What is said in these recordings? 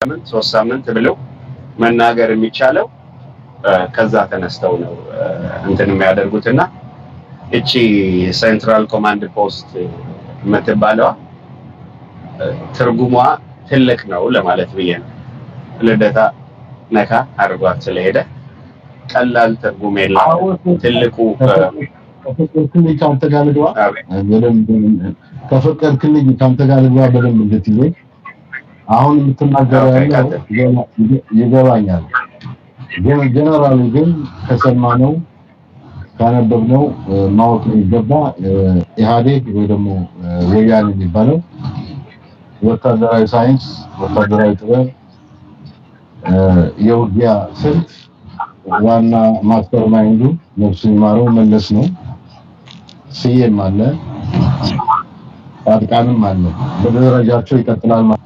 ሳምንት ሶስት ሳምንት ብለው መናገር የሚቻለው ከዛ ተነስተው ነው እንትን የሚያደርጉት እና እቺ central command post የምትባለዋ ትርጉሟ ትልቅ ነው ለማለት ብዬ ነው። ልደታ ነካ አድርጓት ስለሄደ ቀላል ትርጉም የለም። ትልቁ ከፈቀድክልኝ ከአንተ ጋር ልግባ ከፈቀድክልኝ ከአንተ ጋር ልግባ በደንብ እንድትይዘኝ አሁን የምትናገረው ያለው ይገባኛል። ግን ጀነራሉ ግን ከሰማነው ካነበብነው ማወቅ የሚገባ ኢህአዴግ ወይ ደግሞ ወያኔ የሚባለው ወታደራዊ ሳይንስ፣ ወታደራዊ ጥበብ፣ የውጊያ ስልት ዋና mastermind ኡ ነፍሱ ይማረው መለስ ነው። ስዬም አለ፣ ጻድቃንም አለ። በደረጃቸው ይቀጥላል ማለት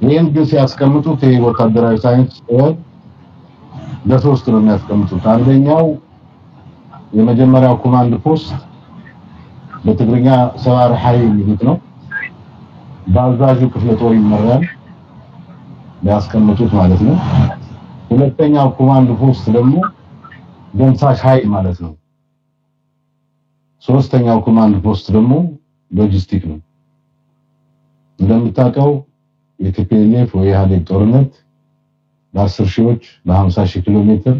ይህን ግን ሲያስቀምጡት ይህ ወታደራዊ ሳይንስ ጥበብ በሶስት ነው የሚያስቀምጡት። አንደኛው የመጀመሪያው command post በትግርኛ ሰባሪ ኃይል የሚሉት ነው። በአዛዡ ክፍለ ጦር ይመራል ሊያስቀምጡት ማለት ነው። ሁለተኛው command post ደግሞ ደምሳሽ ኃይል ማለት ነው። ሶስተኛው command post ደግሞ ሎጂስቲክ ነው። እንደምታውቀው የ TPLF ወይ ኢህአዴግ ጦርነት በአስር ሺዎች በሀምሳ ሺህ ኪሎ ሜትር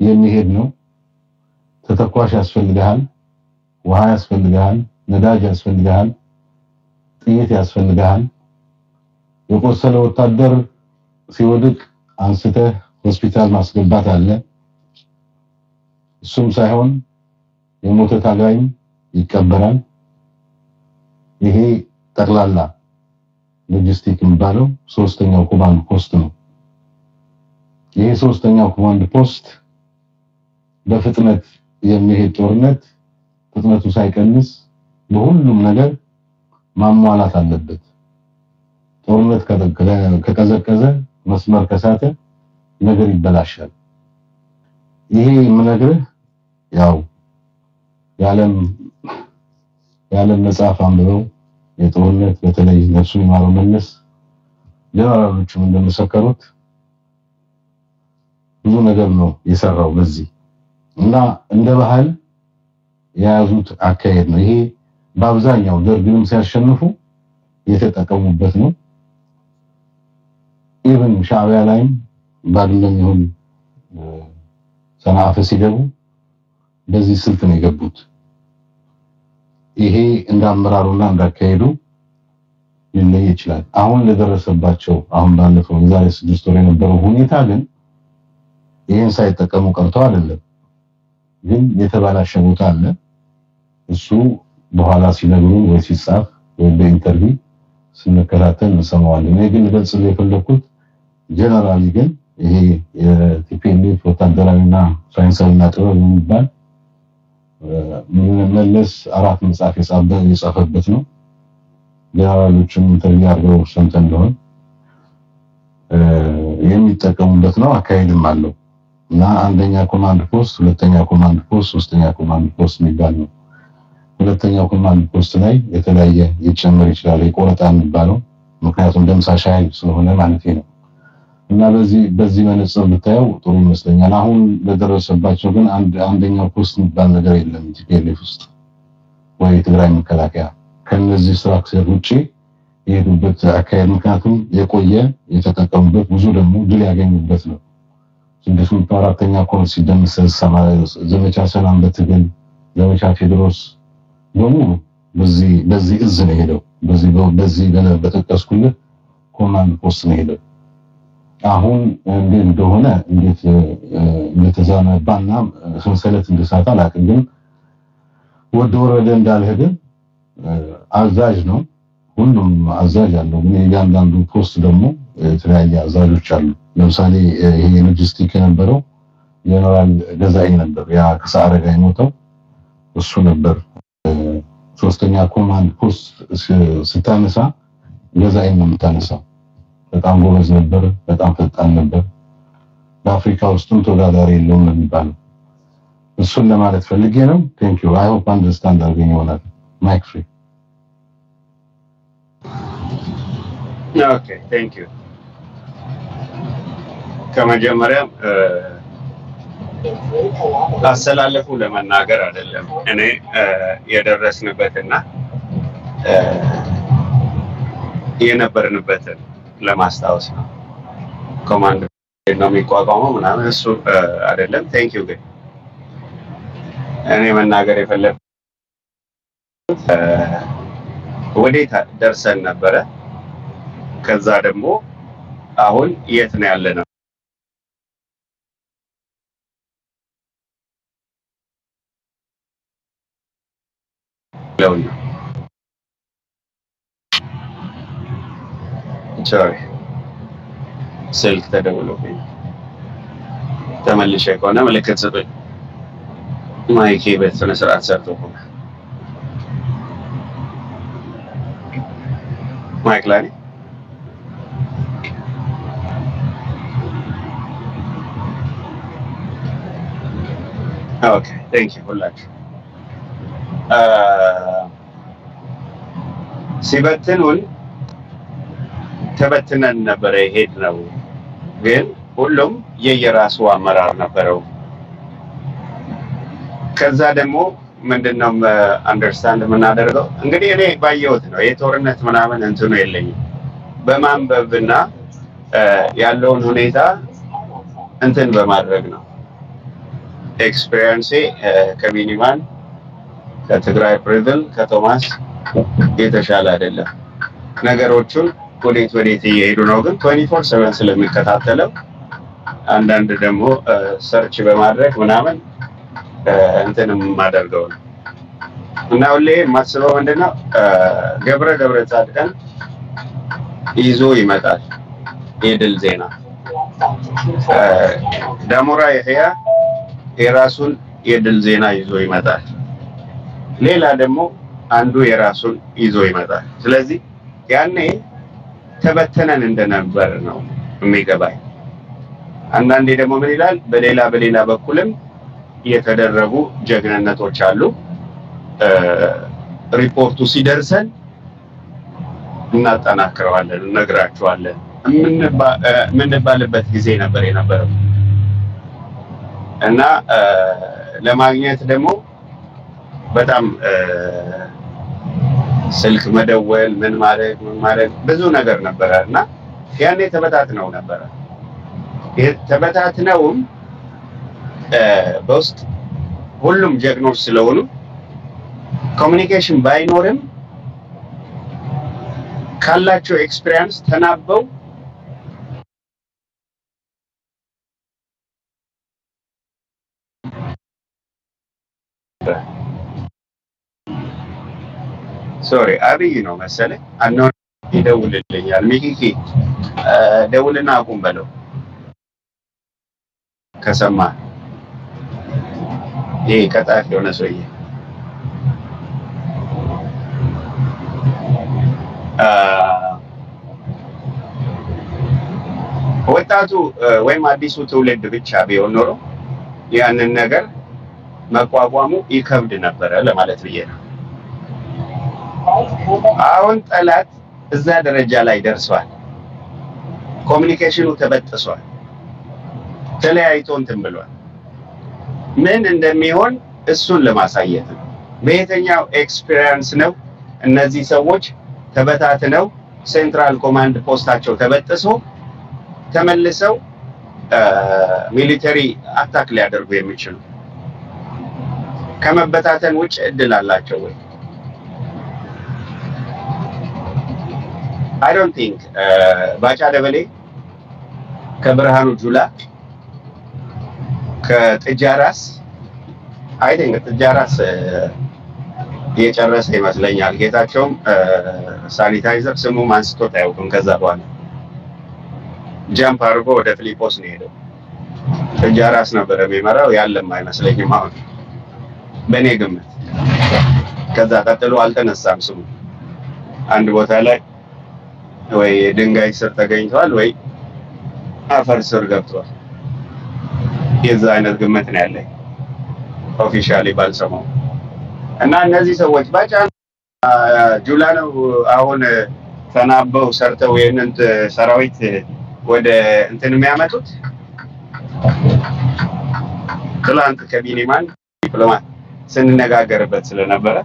የሚሄድ ነው። ተተኳሽ ያስፈልግሃል፣ ውሃ ያስፈልግሃል፣ ነዳጅ ያስፈልግሃል፣ ጥይት ያስፈልግሃል። የቆሰለ ወታደር ሲወድቅ አንስተህ ሆስፒታል ማስገባት አለ። እሱም ሳይሆን የሞተ ታጋይም ይቀበራል። ይሄ ጠቅላላ ሎጂስቲክ የሚባለው ሶስተኛው command post ነው። ይሄ ሶስተኛው command post በፍጥነት የሚሄድ ጦርነት ፍጥነቱ ሳይቀንስ በሁሉም ነገር ማሟላት አለበት። ጦርነት ከቀዘቀዘ መስመር ከሳተ ነገር ይበላሻል። ይሄ የምነግርህ ያው የዓለም የዓለም መጽሐፍ አንብበው የጦርነት በተለይ ነፍሱ ይማረው መለስ ጀነራሎቹም እንደመሰከሩት ብዙ ነገር ነው የሰራው በዚህ እና እንደ ባህል የያዙት አካሄድ ነው። ይሄ በአብዛኛው ደርግንም ሲያሸንፉ የተጠቀሙበት ነው። even ሻዕቢያ ላይም ባድመም ይሁን ሰንዓፈ ሲገቡ በዚህ ስልት ነው የገቡት። ይሄ እንደ አመራሩና እንዳካሄዱ ሊለይ ይችላል። አሁን ለደረሰባቸው አሁን ባለፈው የዛሬ ስድስት ወር የነበረው ሁኔታ ግን ይህን ሳይጠቀሙ ቀርተው አይደለም። ግን የተበላሸ ቦታ አለ። እሱ በኋላ ሲነግሩን ወይ ሲጻፍ ወይ በ interview ስንከታተል እንሰማዋለን። እኔ ግን ልገልጽ የፈለኩት generally ግን ይሄ የ TPLF ወታደራዊና ሳይንሳዊና ጥበብ የሚባል መለስ አራት መጽሐፍ የጻፈበት ነው። ጀነራሎችም interview አድርገው ሰምተን እንደሆነ የሚጠቀሙበት ነው። አካሄድም አለው እና አንደኛ command post፣ ሁለተኛ command post፣ ሶስተኛ command post የሚባል ነው። ሁለተኛው command post ላይ የተለያየ ሊጨመር ይችላል። የቆረጣ የሚባለው ምክንያቱም ደምሳሽ ኃይል ስለሆነ ማለት ነው። እና በዚህ በዚህ መነጽር ብታየው ጥሩ ይመስለኛል። አሁን ለደረሰባቸው ግን አንድ አንደኛው post የሚባል ነገር የለም TPLF ውስጥ ወይ ትግራይ መከላከያ ከነዚህ structure ውጪ የሄዱበት አካሄድ ምክንያቱም የቆየ የተጠቀሙበት ብዙ ደግሞ ድል ያገኙበት ነው። ስድስት መቶ አራተኛ corps ሲደመሰስ ዘመቻ ሰላም በትግል ዘመቻ ቴዎድሮስ በሙሉ በዚህ እዝ ነው ሄደው በዚህ በዚህ በጠቀስኩልህ command post ነው ሄደው አሁን እንዴት እንደሆነ እንዴት እንደተዛነባና ሰንሰለት እንደሳተ አላውቅም። ግን ወደ ወረደ እንዳልሄደ አዛዥ ነው። ሁሉም አዛዥ አለው። ግን እያንዳንዱ post ደግሞ የተለያየ አዛዦች አሉ። ለምሳሌ ይሄ ሎጂስቲክ የነበረው ጀነራል ገዛኢ ነበር። ያ ከሰዓረ ጋር የሞተው እሱ ነበር። ሶስተኛ command post ስታነሳ ገዛኢ ነው የምታነሳው። በጣም ጎበዝ ነበር። በጣም ፈጣን ነበር። በአፍሪካ ውስጥም ተወዳዳሪ የለውም ነው የሚባለው። እሱን ለማለት ፈልጌ ነው። thank you I hope understand አድርገኝ ይሆናል። mic free okay thank you። ከመጀመሪያም እ፣ አሰላለፉ ለመናገር አይደለም እኔ የደረስንበትና የነበርንበትን ለማስታወስ ነው። command ነው የሚቋቋመው ምናምን እሱ አይደለም። thank you ግን እኔ መናገር የፈለግኩት የት ደርሰን ነበረ? ከዛ ደግሞ አሁን የት ነው ያለ ነው? ነው sorry ስልክ ተደውሎብኝ ተመልሼ ከሆነ ምልክት ስጡኝ። mic ኬ በስነ ስርዓት ሰርቶ ከሆነ mic ላይ ነኝ። okay thank you ሁላችሁ አ፣ ሲበትኑን ተበትነን ነበረ የሄድነው። ግን ሁሉም የየራሱ አመራር ነበረው። ከዛ ደግሞ ምንድነው understand የምናደርገው እንግዲህ እኔ ባየሁት ነው የጦርነት ምናምን እንትኑ የለኝም በማንበብና ያለውን ሁኔታ እንትን በማድረግ ነው experience ኤ ከሚኒማን ከትግራይ ፕሪዝን ከቶማስ የተሻለ አይደለም። ነገሮቹን ወዴት ወዴት እየሄዱ ነው። ግን 24 7 ስለሚከታተለው አንዳንድ ደግሞ ሰርች በማድረግ ምናምን እንትን የማደርገው ነው። እና ሁሌ የማስበው ምንድነው? ገብረ ገብረ ጻድቃን ይዞ ይመጣል። የድል ዜና። ዳሞራ የህያ የራሱን የድል ዜና ይዞ ይመጣል። ሌላ ደግሞ አንዱ የራሱን ይዞ ይመጣል። ስለዚህ ያኔ ተበተነን እንደነበር ነው የሚገባኝ። አንዳንዴ ደግሞ ምን ይላል፣ በሌላ በሌላ በኩልም የተደረጉ ጀግንነቶች አሉ። ሪፖርቱ ሲደርሰን እናጠናክረዋለን፣ እነግራችኋለን የምንባልበት ጊዜ ነበር የነበረው እና ለማግኘት ደግሞ በጣም ስልክ መደወል ምን ማድረግ ምን ማድረግ ብዙ ነገር ነበረ እና ያኔ ተበታትነው ነበረ። ተበታትነውም በውስጥ ሁሉም ጀግኖች ስለሆኑ ኮሚኒኬሽን ባይኖርም ካላቸው experience ተናበው sorry አብይ ነው መሰለኝ አነው ይደውልልኛል። ሚኪኪ ደውልና አቁም በለው ከሰማ ይሄ ቀጣፊ የሆነ ሰውዬ ወጣቱ ወይም አዲሱ ትውልድ ብቻ ቢሆን ኖሮ ያንን ነገር መቋቋሙ ይከብድ ነበረ ለማለት ብዬ ነው። አሁን ጠላት እዛ ደረጃ ላይ ደርሷል። communication ኑ ተበጥሷል። ተለያይቶ እንትን ብሏል። ምን እንደሚሆን እሱን ለማሳየት ነው። በየትኛው experience ነው እነዚህ ሰዎች ተበታትነው central command post ኣቸው ተበጥሶ ተመልሰው military attack ሊያደርጉ የሚችሉ ከመበታተን ውጭ እድል አላቸው ወይ? I don't think ባጫ ደበሌ ከብርሃኑ ጁላ ከጥጃ ራስ I think ጥጃ ራስ የጨረሰ ይመስለኛል። ጌታቸውም ሳኒታይዘር ስሙም አንስቶት አያውቅም። ከዛ በኋላ ጃምፕ አድርጎ ወደ ፊሊጶስ ነው የሄደው። ጥጃ ራስ ነበረ የሚመራው ያለም አይመስለኝም አሁን በእኔ ግምት። ከዛ ቀጥሎ አልተነሳም ስሙ አንድ ቦታ ላይ ወይ ድንጋይ ስር ተገኝተዋል ወይ አፈር ስር ገብተዋል። የዛ አይነት ግምት ነው ያለኝ። ኦፊሻሊ ባልሰማው እና እነዚህ ሰዎች ባጫ ጁላ ነው አሁን ተናበው ሰርተው ይህንን ሰራዊት ወደ እንትን የሚያመጡት? ትላንት ከቢኒማን ዲፕሎማት ስንነጋገርበት ስለነበረ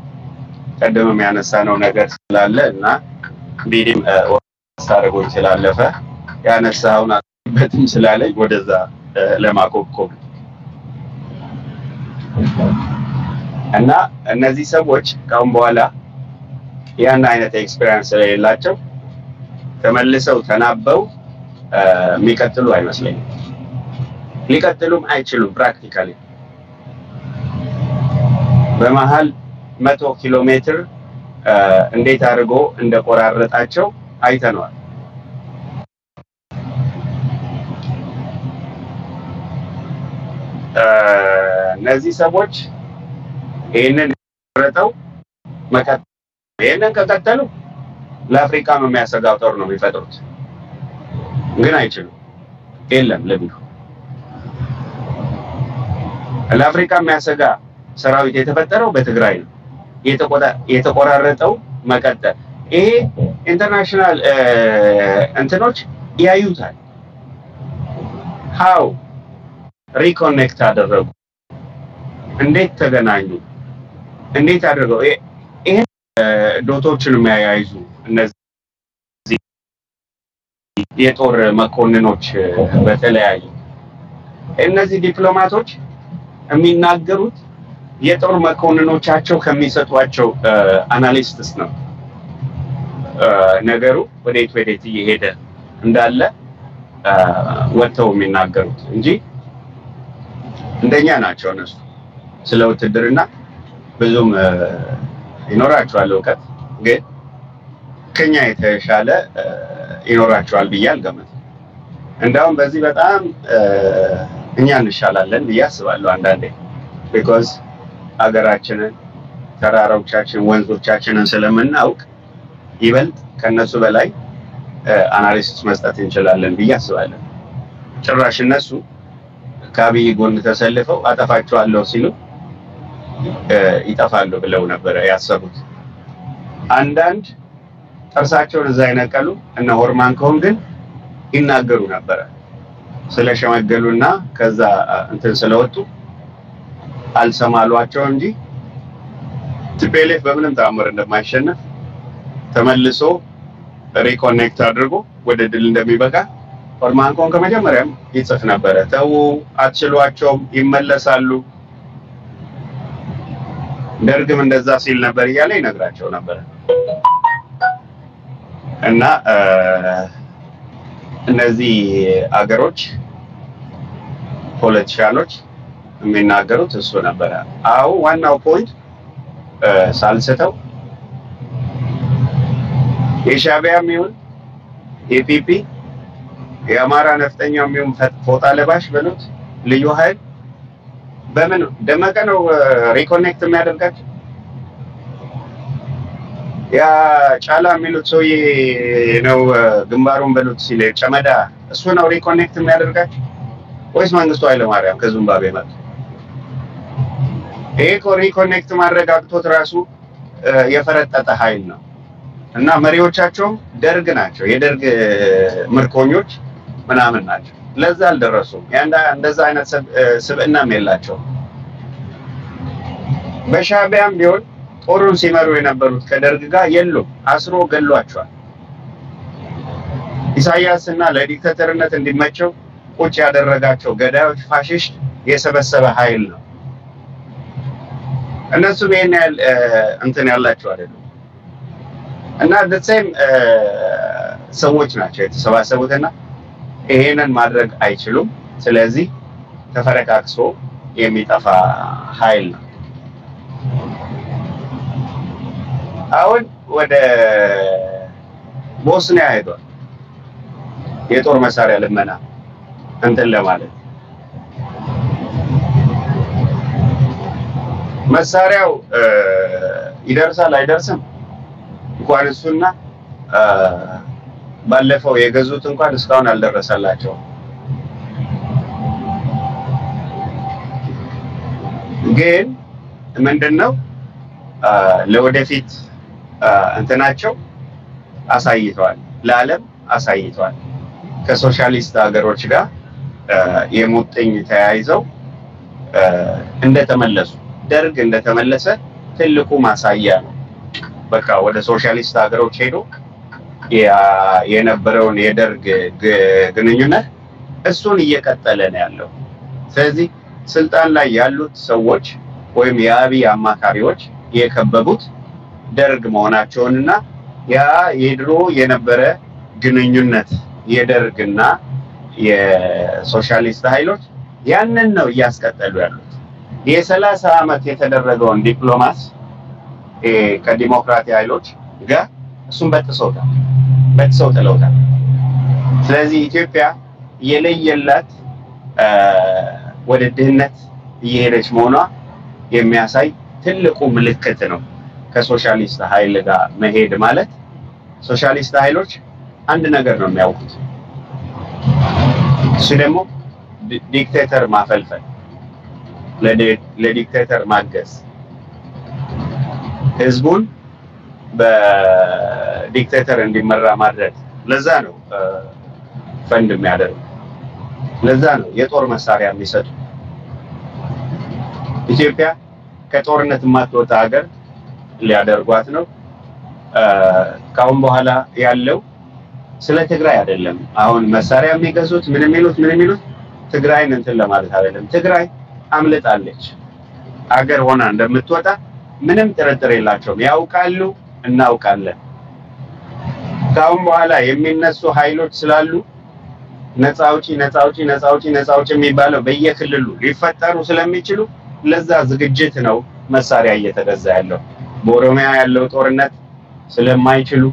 ቀደምም ያነሳነው ነገር ስላለ እና ቢኒም ስታደርጎኝ ስላለፈ ያነሳውን በትም ስላለኝ ወደዛ ለማኮብኮብ እና እነዚህ ሰዎች ካሁን በኋላ ያን አይነት experience ስለሌላቸው ተመልሰው ተናበው የሚቀጥሉ አይመስለኝም። ሊቀጥሉም አይችሉም። practically በመሀል መቶ ኪሎ ሜትር እንዴት አድርጎ እንደቆራረጣቸው አይተነዋል። እነዚህ ሰዎች ይህንን ቆረጠው መቀጠል ይህንን ከቀጠሉ ለአፍሪካም የሚያሰጋው ጦር ነው የሚፈጥሩት። ግን አይችሉም። የለም ልምዱ ለአፍሪካ የሚያሰጋ ሰራዊት የተፈጠረው በትግራይ ነው። የተቆራረጠው መቀጠል ይሄ ኢንተርናሽናል እንትኖች ያዩታል። how reconnect አደረጉ፣ እንዴት ተገናኙ፣ እንዴት አድርገው ይህን dot ኦችን የሚያያይዙ እነዚህ የጦር መኮንኖች በተለያዩ እነዚህ ዲፕሎማቶች የሚናገሩት የጦር መኮንኖቻቸው ከሚሰጧቸው analysis ነው። ነገሩ ወዴት ወዴት እየሄደ እንዳለ ወጥተው የሚናገሩት እንጂ እንደኛ ናቸው እነሱ። ስለ ውትድርና ብዙም ይኖራቸዋል እውቀት፣ ግን ከኛ የተሻለ ይኖራቸዋል ብዬ አልገመትም። እንዳውም በዚህ በጣም እኛ እንሻላለን ብዬ አስባለሁ አንዳንዴ ቢኮዝ ሀገራችንን፣ ተራራዎቻችን፣ ወንዞቻችንን ስለምናውቅ ይበልጥ ከነሱ በላይ አናሊሲስ መስጠት እንችላለን ብዬ አስባለሁ። ጭራሽ እነሱ ከአብይ ጎን ተሰልፈው አጠፋቸዋለሁ ሲሉ ይጠፋሉ ብለው ነበረ ያሰቡት። አንዳንድ ጥርሳቸውን እዛ የነቀሉ እነ ሆርማን ከሆን ግን ይናገሩ ነበረ ስለሸመገሉና ከዛ እንትን ስለወጡ አልሰማሏቸው እንጂ TPLF በምንም ተአምር እንደማይሸነፍ ተመልሶ reconnect አድርጎ ወደ ድል እንደሚበቃ ኦልማንኮን ከመጀመሪያም ይጽፍ ነበረ። ተዉ፣ አትችሏቸውም፣ ይመለሳሉ። ደርግም እንደዛ ሲል ነበር እያለ ይነግራቸው ነበረ እና እነዚህ አገሮች politician ኦች የሚናገሩት እሱ ነበረ። አዎ ዋናው point ሳልስተው የሻዕቢያም ይሁን የ PP የአማራ ነፍጠኛው የሚሆን ፎጣ ለባሽ በሉት ልዩ ኃይል በምን ደመቀ ነው reconnect የሚያደርጋቸው? ያ ጫላ የሚሉት ሰውዬ ነው ግንባሩን በሉት ሲል ጨመዳ እሱ ነው reconnect የሚያደርጋቸው ወይስ መንግስቱ ኃይለማርያም ከዚምባብዌ መጡ? ይሄ reconnect ማድረግ አቅቶት ራሱ የፈረጠጠ ኃይል ነው እና መሪዎቻቸውም ደርግ ናቸው። የደርግ ምርኮኞች ምናምን ናቸው። ለዛ አልደረሱም። እንደዛ አይነት ስብዕናም የላቸውም። በሻዕቢያም ቢሆን ጦሩን ሲመሩ የነበሩት ከደርግ ጋር የሉም። አስሮ ገሏቸዋል። ኢሳያስ እና ለዲክተተርነት እንዲመቸው ቁጭ ያደረጋቸው ገዳዮች ፋሽስት የሰበሰበ ኃይል ነው። እነሱም ይሄን ያህል እንትን ያላቸው አይደሉም። እና ደሴም ሰዎች ናቸው የተሰባሰቡትና ይሄንን ማድረግ አይችሉም። ስለዚህ ተፈረካክሶ የሚጠፋ ኃይል ነው። አሁን ወደ ቦስኒያ ሄዷል። የጦር መሳሪያ ልመና እንትን ለማለት መሳሪያው ይደርሳል አይደርስም እንኳን እሱና ባለፈው የገዙት እንኳን እስካሁን አልደረሰላቸውም። ግን ምንድነው ለወደፊት እንትናቸው አሳይተዋል፣ ለዓለም አሳይተዋል። ከሶሻሊስት ሀገሮች ጋር የሙጥኝ ተያይዘው እንደተመለሱ ደርግ እንደተመለሰ ትልቁ ማሳያ ነው። በቃ ወደ ሶሻሊስት ሀገሮች ሄዶ የነበረውን የደርግ ግንኙነት እሱን እየቀጠለ ነው ያለው። ስለዚህ ስልጣን ላይ ያሉት ሰዎች ወይም የአብይ አማካሪዎች የከበቡት ደርግ መሆናቸውንና ያ የድሮ የነበረ ግንኙነት የደርግና የሶሻሊስት ኃይሎች ያንን ነው እያስቀጠሉ ያሉት። የሰላሳ ዓመት የተደረገውን ዲፕሎማሲ ከዲሞክራቲክ ኃይሎች ጋር እሱን በጥሰውታል፣ በጥሰው ጥለውታል። ስለዚህ ኢትዮጵያ የለየላት ወደ ድህነት እየሄደች መሆኗ የሚያሳይ ትልቁ ምልክት ነው። ከሶሻሊስት ኃይል ጋር መሄድ ማለት ሶሻሊስት ኃይሎች አንድ ነገር ነው የሚያውቁት፣ እሱ ደግሞ dictator ማፈልፈል፣ ለ dictator ማገዝ፣ ህዝቡን በ dictator እንዲመራ ማድረግ። ለዛ ነው ፈንድ የሚያደርጉ፣ ለዛ ነው የጦር መሳሪያ የሚሰጡ። ኢትዮጵያ ከጦርነት የማትወጣ ሀገር ሊያደርጓት ነው። ከአሁን በኋላ ያለው ስለ ትግራይ አይደለም። አሁን መሳሪያ የሚገዙት ምን የሚሉት ምን የሚሉት ትግራይን እንትን ለማለት አይደለም። ትግራይ አምልጣለች። አገር ሆና እንደምትወጣ ምንም ጥርጥር የላቸውም። ያውቃሉ፣ እናውቃለን። ከአሁን በኋላ የሚነሱ ኃይሎች ስላሉ ነፃ አውጪ ነፃ አውጪ ነፃ አውጪ ነፃ አውጪ የሚባለው በየክልሉ ሊፈጠሩ ስለሚችሉ ለዛ ዝግጅት ነው መሳሪያ እየተገዛ ያለው። በኦሮሚያ ያለው ጦርነት ስለማይችሉ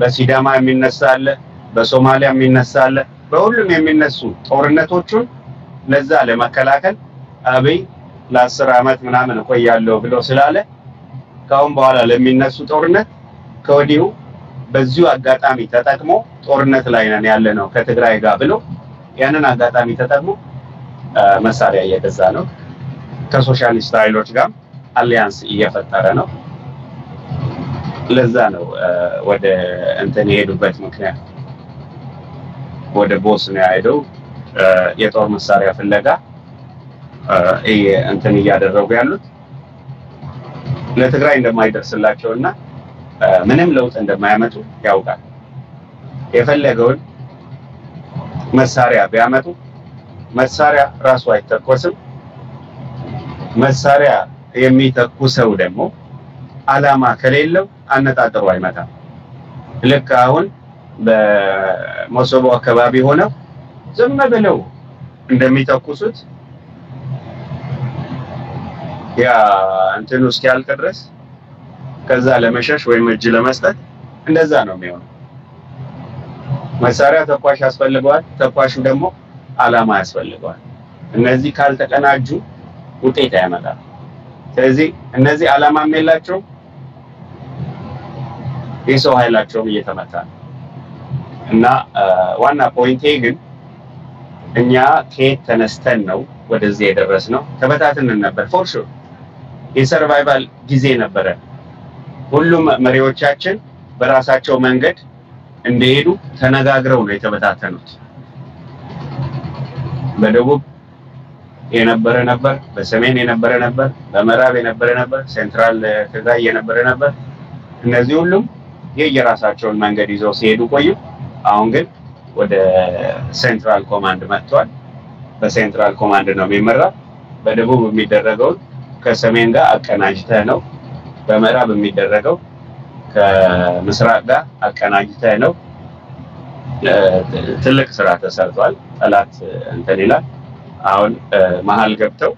በሲዳማ የሚነሳ አለ፣ በሶማሊያ የሚነሳ አለ። በሁሉም የሚነሱ ጦርነቶቹን ለዛ ለመከላከል አብይ ለአስር ዓመት ምናምን እቆያለሁ ብሎ ስላለ ከአሁን በኋላ ለሚነሱ ጦርነት ከወዲሁ በዚሁ አጋጣሚ ተጠቅሞ ጦርነት ላይ ነን ያለ ነው ከትግራይ ጋር ብሎ ያንን አጋጣሚ ተጠቅሞ መሳሪያ እየገዛ ነው። ከሶሻሊስት ኃይሎች ጋር አሊያንስ እየፈጠረ ነው። ለዛ ነው ወደ እንትን የሄዱበት ምክንያት ወደ ቦስኒያ ሄደው የጦር መሳሪያ ፍለጋ እንትን እያደረጉ ያሉት ለትግራይ እንደማይደርስላቸው እና ምንም ለውጥ እንደማያመጡ ያውቃል። የፈለገውን መሳሪያ ቢያመጡ መሳሪያ ራሱ አይተኮስም። መሳሪያ የሚተኩሰው ደግሞ አላማ ከሌለው አነጣጥሮ አይመታም። ልክ አሁን በመሶቦ አካባቢ ሆነው ዝም ብለው እንደሚተኩሱት ያ እንትኑ እስኪያልቅ ድረስ ከዛ ለመሸሽ ወይም እጅ ለመስጠት እንደዛ ነው የሚሆነው። መሳሪያ ተኳሽ ያስፈልገዋል። ተኳሹ ደግሞ አላማ ያስፈልገዋል። እነዚህ ካልተቀናጁ ውጤት አያመጣም። ስለዚህ እነዚህ አላማም የላቸውም፣ የሰው ኃይላቸውም እየተመታ ነው እና ዋና point ኤ ግን እኛ ከየት ተነስተን ነው ወደዚህ የደረስነው? ተበታትነን ነበር። for sure የ survival ጊዜ ነበረ። ሁሉም መሪዎቻችን በራሳቸው መንገድ እንደሄዱ ተነጋግረው ነው የተበታተኑት። በደቡብ የነበረ ነበር፣ በሰሜን የነበረ ነበር፣ በምዕራብ የነበረ ነበር፣ central ትግራይ የነበረ ነበር። እነዚህ ሁሉም የየራሳቸውን መንገድ ይዘው ሲሄዱ ቆዩ። አሁን ግን ወደ central command መጥቷል። በሴንትራል ኮማንድ ነው የሚመራው። በደቡብ የሚደረገውን ከሰሜን ጋር አቀናጅተህ ነው። በምዕራብ የሚደረገው ከምስራቅ ጋር አቀናጅተህ ነው። ትልቅ ስራ ተሰርቷል። ጠላት እንትን ይላል። አሁን መሀል ገብተው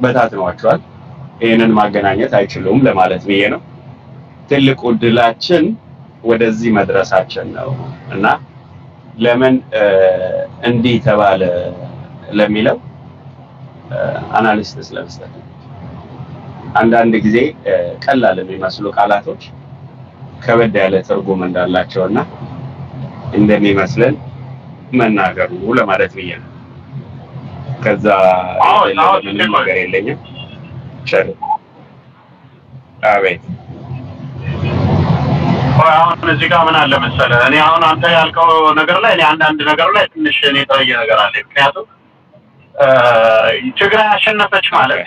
በታትነዋቸዋል። ይህንን ማገናኘት አይችሉም ለማለት ብዬ ነው። ትልቁ ድላችን ወደዚህ መድረሳችን ነው እና ለምን እንዲህ ተባለ ለሚለው analysis ለመስጠት ነው። አንዳንድ ጊዜ ቀላል የሚመስሉ ቃላቶች ከበድ ያለ ትርጉም እንዳላቸው እና እንደሚመስለን መናገሩ ለማለት ብዬ ነው። ከዛ ምንም ነገር የለኝም። ቸር አቤት አሁን እዚህ ጋር ምን አለ መሰለህ፣ እኔ አሁን አንተ ያልከው ነገር ላይ እኔ አንዳንድ ነገር ላይ ትንሽ እኔ የተለየ ነገር አለ። ምክንያቱም ትግራይ አሸነፈች ማለት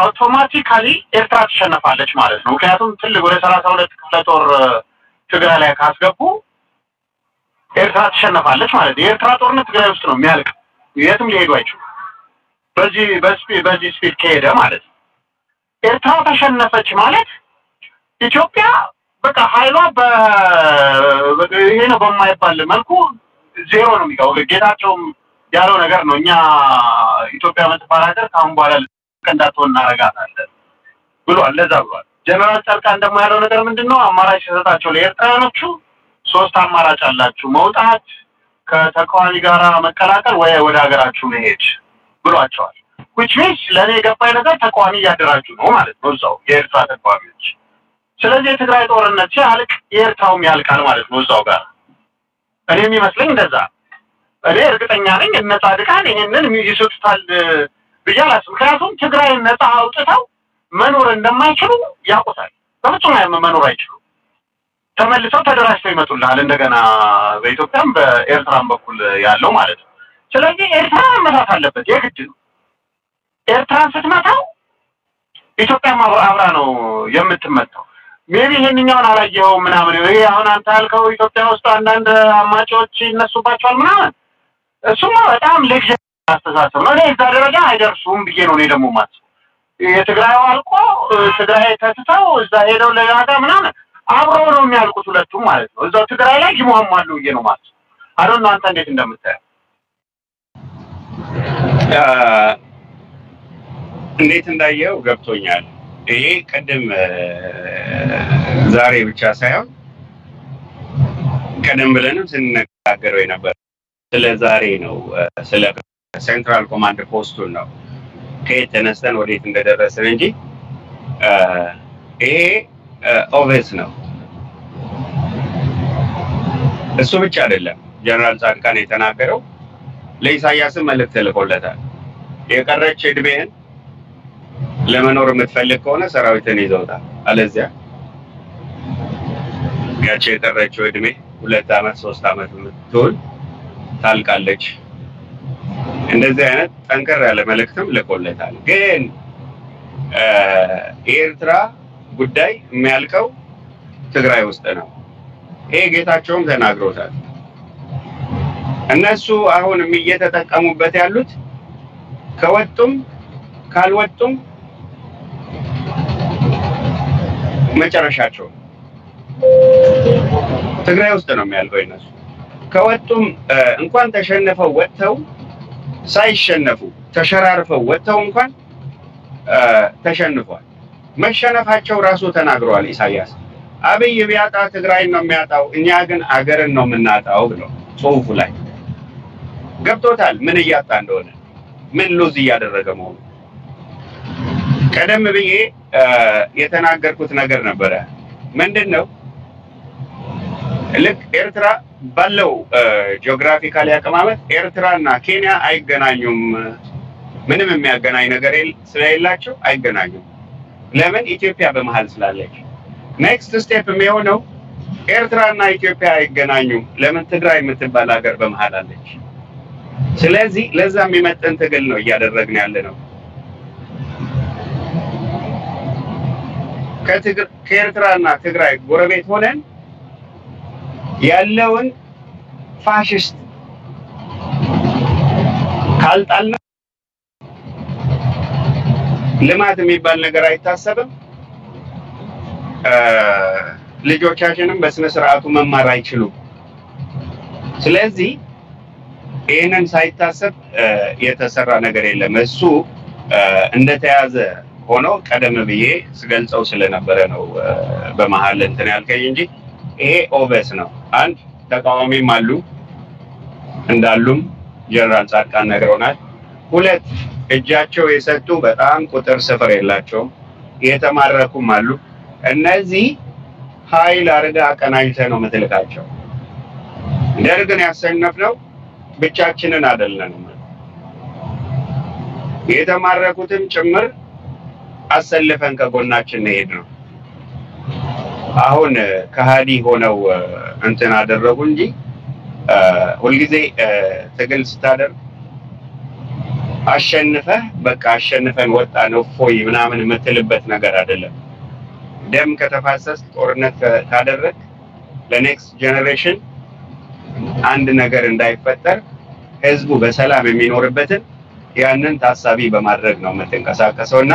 አውቶማቲካሊ ኤርትራ ትሸነፋለች ማለት ነው። ምክንያቱም ትልቅ ወደ ሰላሳ ሁለት ክፍለ ጦር ትግራይ ላይ ካስገቡ ኤርትራ ትሸነፋለች ማለት ነው። የኤርትራ ጦርነት ትግራይ ውስጥ ነው የሚያልቅ፣ የትም ሊሄዱ አይችሉም። በዚህ በዚህ ስፒድ ከሄደ ማለት ነው። ኤርትራ ተሸነፈች ማለት ኢትዮጵያ በቃ ኃይሏ ይሄ ነው በማይባል መልኩ ዜሮ ነው የሚገባው። ጌታቸውም ያለው ነገር ነው። እኛ ኢትዮጵያ የምትባል ሀገር ከአሁን በኋላ እንዳትሆን እናደርጋታለን ብሏል። ለዛ ብሏል። ጀነራል ጻድቃን ደግሞ ነገር ምንድን ነው? አማራጭ ሲሰጣቸው ለኤርትራውያኖቹ ሶስት አማራጭ አላችሁ፣ መውጣት፣ ከተቃዋሚ ጋር መቀላቀል ወይ ወደ ሀገራችሁ መሄድ ብሏቸዋል። which means ለእኔ የገባኝ ነገር ተቃዋሚ እያደራጁ ነው ማለት ነው እዛው የኤርትራ ተቃዋሚዎች። ስለዚህ የትግራይ ጦርነት ሲያልቅ የኤርትራውም ያልቃል ማለት ነው እዛው ጋር። እኔ የሚመስለኝ እንደዛ እኔ እርግጠኛ ነኝ እነ ጻድቃን ይሄንን ይስጡታል አላስብም። ምክንያቱም ትግራይን ነፃ አውጥተው መኖር እንደማይችሉ ያውቁታል። በፍጹም መኖር አይችሉም። ተመልሰው ተደራጅተው ይመጡልሃል እንደገና በኢትዮጵያም በኤርትራም በኩል ያለው ማለት ነው። ስለዚህ ኤርትራ መመታት አለበት የግድ ነው። ኤርትራን ስትመታው ኢትዮጵያም አብራ አብራ ነው የምትመታው። maybe ይሄንኛውን አላየኸው ምናምን ይሄ አሁን አንተ ያልከው ኢትዮጵያ ውስጥ አንዳንድ አማጺዎች ይነሱባቸዋል ምናምን እሱማ በጣም ልጅ አስተሳሰብ ነው። እኔ እዛ ደረጃ አይደርሱም ብዬ ነው እኔ ደግሞ ማስበው። የትግራዩ አልቆ ትግራይ ተትተው እዛ ሄደው ሌላ ምናምን አብረው ነው የሚያልቁት ሁለቱም ማለት ነው። እዛው ትግራይ ላይ ይሟሟሉ ብዬ ነው ማስበው። አዶን አንተ እንዴት እንደምታየው እንዴት እንዳየው ገብቶኛል። ይሄ ቅድም ዛሬ ብቻ ሳይሆን ቀደም ብለንም ስንነጋገረው የነበረ ስለ ዛሬ ነው። ስለ ሴንትራል ኮማንድ ፖስቱን ነው ከየት ተነስተን ወዴት እንደደረስን እንጂ ይሄ ኦቨስ ነው። እሱ ብቻ አይደለም። ጀነራል ጻድቃን የተናገረው ለኢሳያስም መልእክት ልኮለታል። የቀረች እድሜህን ለመኖር የምትፈልግ ከሆነ ሰራዊትን ይዘውታል። አለዚያ ያቺ የቀረችው እድሜ ሁለት ዓመት ሶስት ዓመት የምትሆን ታልቃለች። እንደዚህ አይነት ጠንከር ያለ መልእክትም ልኮለታል። ግን የኤርትራ ጉዳይ የሚያልቀው ትግራይ ውስጥ ነው። ይሄ ጌታቸውም ተናግሮታል። እነሱ አሁንም እየተጠቀሙበት ያሉት ከወጡም ካልወጡም መጨረሻቸው ትግራይ ውስጥ ነው የሚያልቀው። የነሱ ከወጡም እንኳን ተሸንፈው ወጥተው ሳይሸነፉ ተሸራርፈው ወጥተው እንኳን ተሸንፏል። መሸነፋቸው ራሱ ተናግረዋል ኢሳያስ። አብይ ቢያጣ ትግራይን ነው የሚያጣው፣ እኛ ግን አገርን ነው የምናጣው ብለው ጽሁፉ ላይ ገብቶታል። ምን እያጣ እንደሆነ ምን ሉዝ እያደረገ መሆኑ ቀደም ብዬ የተናገርኩት ነገር ነበረ። ምንድን ነው ልክ ኤርትራ ባለው geographically አቀማመጥ ኤርትራ እና ኬንያ አይገናኙም። ምንም የሚያገናኝ ነገር ስለሌላቸው አይገናኙም። ለምን? ኢትዮጵያ በመሀል ስላለች። next step የሚሆነው ኤርትራ እና ኢትዮጵያ አይገናኙም። ለምን? ትግራይ የምትባል ሀገር በመሀል አለች። ስለዚህ ለዛ የሚመጥን ትግል ነው እያደረግን ያለ ነው። ከትግር- ከኤርትራ እና ትግራይ ጎረቤት ሆነን ያለውን ፋሽስት ካልጣልና ልማት የሚባል ነገር አይታሰብም። ልጆቻችንም በስነ ስርዓቱ መማር አይችሉም። ስለዚህ ይህንን ሳይታሰብ የተሰራ ነገር የለም። እሱ እንደተያዘ ሆኖ ቀደም ብዬ ስገልጸው ስለነበረ ነው በመሀል እንትን ያልከኝ እንጂ ይሄ ኦቨስ ነው። አንድ ተቃዋሚም አሉ እንዳሉም ጀነራል ጻድቃን ነግረውናል። ሁለት እጃቸው የሰጡ በጣም ቁጥር ስፍር የላቸውም የተማረኩም አሉ። እነዚህ ኃይል አድርገህ አቀናጅተህ ነው የምትልካቸው። ደርግን ያሸነፍነው ብቻችንን አይደለንም። የተማረኩትም ጭምር አሰልፈን ከጎናችን ነው የሄድነው። አሁን ከሃዲ ሆነው እንትን አደረጉ እንጂ ሁልጊዜ ትግል ስታደርግ አሸንፈህ በቃ አሸንፈን ወጣን እፎይ ምናምን የምትልበት ነገር አይደለም። ደም ከተፋሰስ ጦርነት ካደረግ ለ next generation አንድ ነገር እንዳይፈጠር ህዝቡ በሰላም የሚኖርበትን ያንን ታሳቢ በማድረግ ነው የምትንቀሳቀሰው እና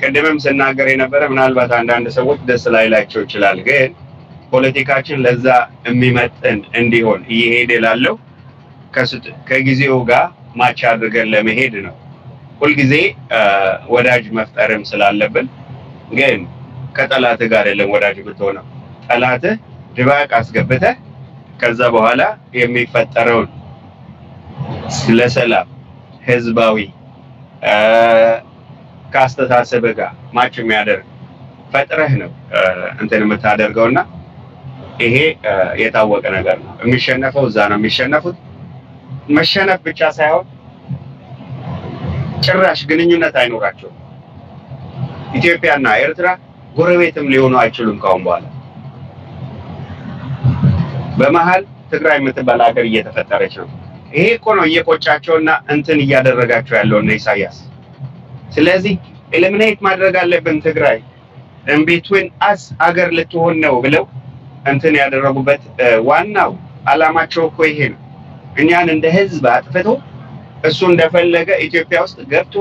ቅድምም ስናገር የነበረ ምናልባት አንዳንድ ሰዎች ደስ ላይላቸው ይችላል፣ ግን ፖለቲካችን ለዛ የሚመጥን እንዲሆን እየሄደ ላለው ከጊዜው ጋር match አድርገን ለመሄድ ነው። ሁልጊዜ ወዳጅ መፍጠርም ስላለብን ግን ከጠላትህ ጋር አይደለም ወዳጅ ብትሆነው ጠላትህ ድባቅ አስገብተህ ከዛ በኋላ የሚፈጠረውን ለሰላም ህዝባዊ ከአስተሳሰብ ጋር ማች የሚያደርግ ፈጥረህ ነው እንትን የምታደርገው እና ይሄ የታወቀ ነገር ነው። የሚሸነፈው እዛ ነው የሚሸነፉት። መሸነፍ ብቻ ሳይሆን ጭራሽ ግንኙነት አይኖራቸውም። ኢትዮጵያና ኤርትራ ጎረቤትም ሊሆኑ አይችሉም ካሁን በኋላ። በመሀል ትግራይ የምትባል ሀገር እየተፈጠረች ነው። ይሄ እኮ ነው እየቆጫቸውና እንትን እያደረጋቸው ያለው እነ ኢሳያስ። ስለዚህ eliminate ማድረግ አለብን ትግራይ in between us አገር ልትሆን ነው ብለው እንትን ያደረጉበት ዋናው አላማቸው እኮ ይሄ ነው። እኛን እንደ ህዝብ አጥፍቶ እሱ እንደፈለገ ኢትዮጵያ ውስጥ ገብቶ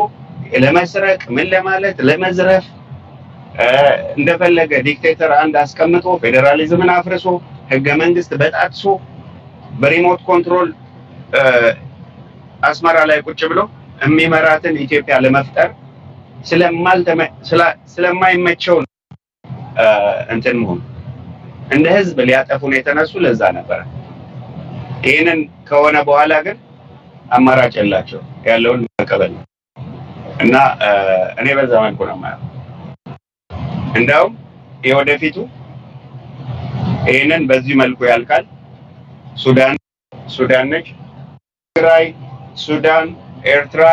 ለመስረቅ ምን ለማለት ለመዝረፍ እንደፈለገ dictator አንድ አስቀምጦ ፌዴራሊዝምን አፍርሶ ህገ መንግስት በጣጥሶ በ remote control አስመራ ላይ ቁጭ ብሎ የሚመራትን ኢትዮጵያ ለመፍጠር ስለማይመቸው እንትን መሆኑ እንደ ህዝብ ሊያጠፉን የተነሱ ለዛ ነበረ። ይህንን ከሆነ በኋላ ግን አማራጭ የላቸው ያለውን መቀበል እና እኔ በዛ መልኩ ነው የማየው። እንዳውም የወደፊቱ ይህንን በዚህ መልኩ ያልቃል። ሱዳን ሱዳን ነች፣ ትግራይ፣ ሱዳን፣ ኤርትራ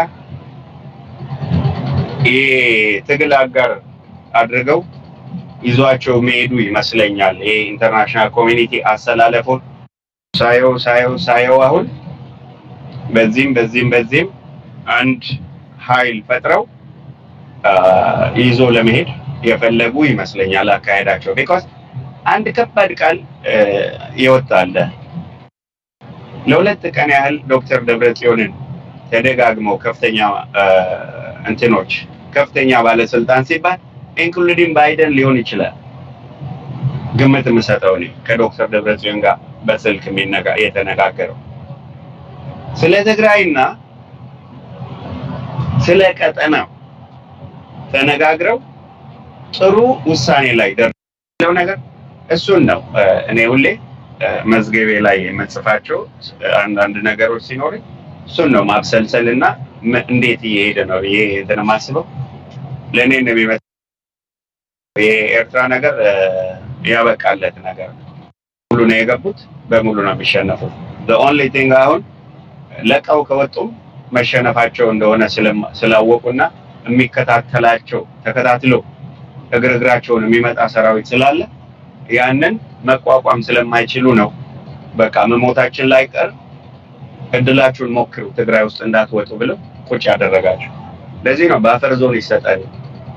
የትግል አጋር አድርገው ይዟቸው መሄዱ ይመስለኛል። ይሄ international community አሰላለፉን ሳየው ሳየው ሳየው አሁን በዚህም በዚህም በዚህም አንድ ኃይል ፈጥረው ይዞ ለመሄድ የፈለጉ ይመስለኛል አካሄዳቸው። because አንድ ከባድ ቃል የወጣ አለ። ለሁለት ቀን ያህል ዶክተር ደብረጽዮንን ተደጋግመው ከፍተኛ እንትኖች ከፍተኛ ባለስልጣን ሲባል including ባይደን ሊሆን ይችላል። ግምት የምሰጠው እኔ ከዶክተር ደብረጽዮን ጋር በስልክ የተነጋገረው ስለ ትግራይና ስለ ቀጠናው ተነጋግረው ጥሩ ውሳኔ ላይ ደርሰው ነገር እሱን ነው እኔ ሁሌ መዝገቤ ላይ የምጽፋቸው አንዳንድ ነገሮች ሲኖሩ እሱን ነው ማብሰልሰል እና እንዴት እየሄደ ነው ይሄ እንትን ለእኔ ነው የሚመስለው። የኤርትራ ነገር ያበቃለት ነገር ሙሉ ነው የገቡት፣ በሙሉ ነው የሚሸነፉት። only thing አሁን ለቀው ከወጡም መሸነፋቸው እንደሆነ ስላወቁና የሚከታተላቸው ተከታትሎ እግር እግራቸውን የሚመጣ ሰራዊት ስላለ ያንን መቋቋም ስለማይችሉ ነው በቃ መሞታችን ላይ ቀር እድላችሁን ሞክሩ ትግራይ ውስጥ እንዳትወጡ ብለው ቁጭ ያደረጋቸው። ለዚህ ነው በ buffer zone ይሰጣል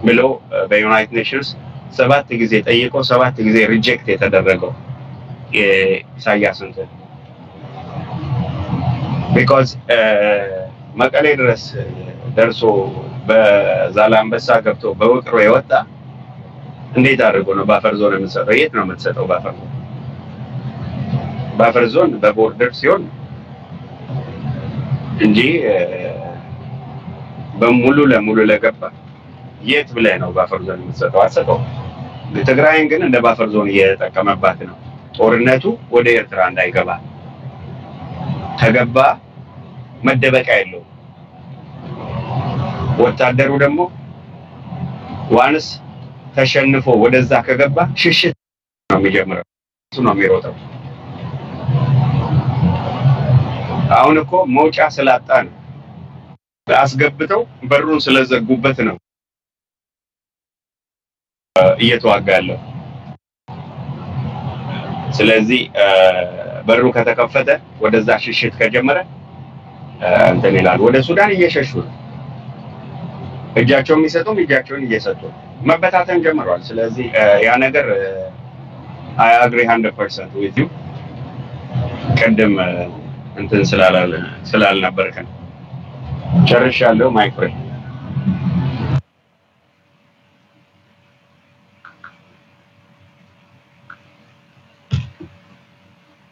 ብሎ በ United Nations ሰባት ጊዜ ጠይቆ ሰባት ጊዜ reject የተደረገው የኢሳያስ እንትን because መቀሌ ድረስ ደርሶ በዛላምበሳ ገብቶ በውቅሮ የወጣ እንዴት አድርጎ ነው በአፈር ዞን የምትሰጠው? የት ነው የምትሰጠው? በአፈር ዞን በአፈር ዞን በቦርደር ሲሆን እንጂ በሙሉ ለሙሉ ለገባ የት ብለህ ነው በአፈር ዞን የምትሰጠው? አትሰጠው። ትግራይን ግን እንደ ባፈር ዞን እየተጠቀመባት ነው። ጦርነቱ ወደ ኤርትራ እንዳይገባ ከገባ መደበቂያ የለውም። ወታደሩ ደግሞ ዋንስ ተሸንፎ ወደዛ ከገባ ሽሽት ነው የሚጀምረው፣ ነው የሚሮጠው። አሁን እኮ መውጫ ስላጣ ነው አስገብተው በሩን ስለዘጉበት ነው እየተዋጋ ያለው። ስለዚህ በሩ ከተከፈተ ወደዛ ሽሽት ከጀመረ እንትን ይላል። ወደ ሱዳን እየሸሹ ነው። እጃቸውን የሚሰጡም እጃቸውን እየሰጡ መበታተን ጀምረዋል። ስለዚህ ያ ነገር I agree 100% with you ቅድም እንትን ስላልነበርክ እኔ ጨርሻለሁ። ማይክሮፎን